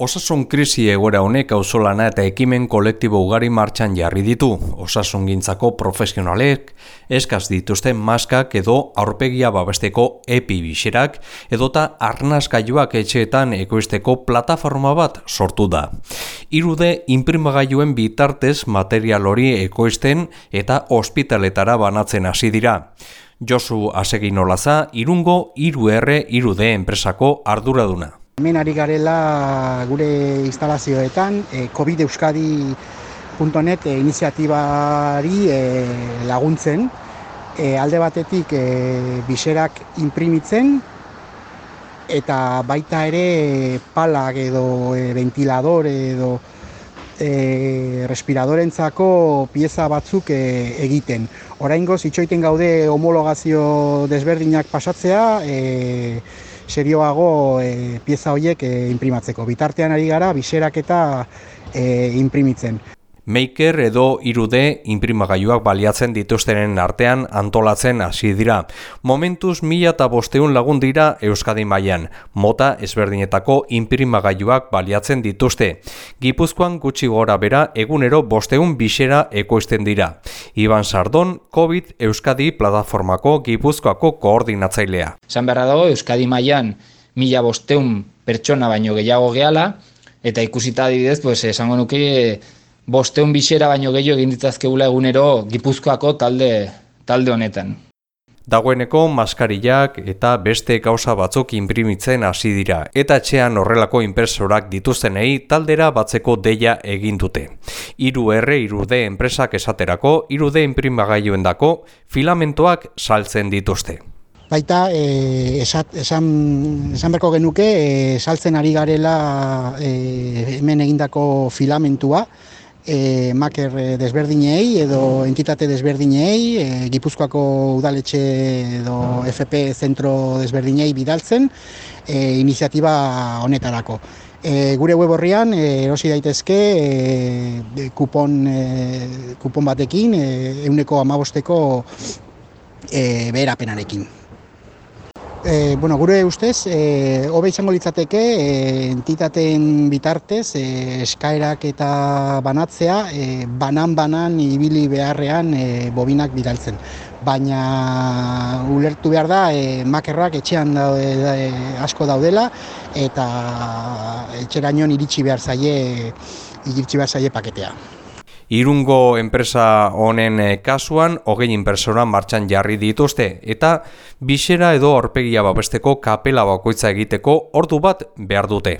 Osasun krisi egoera honek auzolana eta ekimen kolektibo ugari martxan jarri ditu. Osasun gintzako profesionalek eskaz dituzten maskak edo aurpegia babesteko epi bixerak edota arnazkailuak etxeetan ekoizteko plataforma bat sortu da. Irude inprimagailuen bitartez material hori ekoizten eta ospitaletara banatzen hasi dira. Josu Asegin Olaza, irungo iru erre irude enpresako arduraduna. Hemen ari garela gure instalazioetan e, COVID Euskadi.net e, iniziatibari e, laguntzen. E, alde batetik e, biserak imprimitzen eta baita ere palak edo e, ventilador edo e, respiradorentzako pieza batzuk e, egiten. Oraingoz itxoiten gaude homologazio desberdinak pasatzea, e, serioago e, pieza horiek e, imprimatzeko. Bitartean ari gara, biserak eta e, imprimitzen. Maker edo irude inprimagailuak baliatzen dituztenen artean antolatzen hasi dira. Momentuz mila eta bosteun lagun dira Euskadi mailan mota ezberdinetako inprimagailuak baliatzen dituzte. Gipuzkoan gutxi gora bera egunero bosteun bisera ekoizten dira. Iban Sardon, COVID Euskadi plataformako Gipuzkoako koordinatzailea. Zan beharra dago Euskadi mailan mila bosteun pertsona baino gehiago gehala, eta ikusita adibidez, pues, esango nuke bosteun bisera baino gehiago egin ditazkegula egunero Gipuzkoako talde talde honetan. Dagoeneko maskarillak eta beste gauza batzuk inprimitzen hasi dira eta etxean horrelako inpresorak dituztenei taldera batzeko deia egin dute. Hiru R irude enpresak esaterako irude inprimagailuendako filamentoak saltzen dituzte. Baita, e, esat, esan, esan berko genuke, e, saltzen ari garela e, hemen egindako filamentua, e, maker e, desberdinei edo entitate desberdinei, e, Gipuzkoako udaletxe edo FP zentro desberdinei bidaltzen, e, iniziatiba honetarako. E, gure web horrian e, erosi daitezke e, kupon, e, kupon batekin, e, euneko amabosteko e, beherapenarekin. E, bueno, gure ustez, e, hobe izango litzateke e, entitateen bitartez e, eskaerak eta banatzea e, banan-banan ibili beharrean e, bobinak bidaltzen. Baina ulertu behar da, e, makerrak etxean daude, e, asko daudela eta etxerainoan iritsi behar zaie, iritsi behar zaie paketea. Irungo enpresa honen eh, kasuan, hogein persona martxan jarri dituzte, eta bisera edo horpegia babesteko kapela bakoitza egiteko ordu bat behar dute.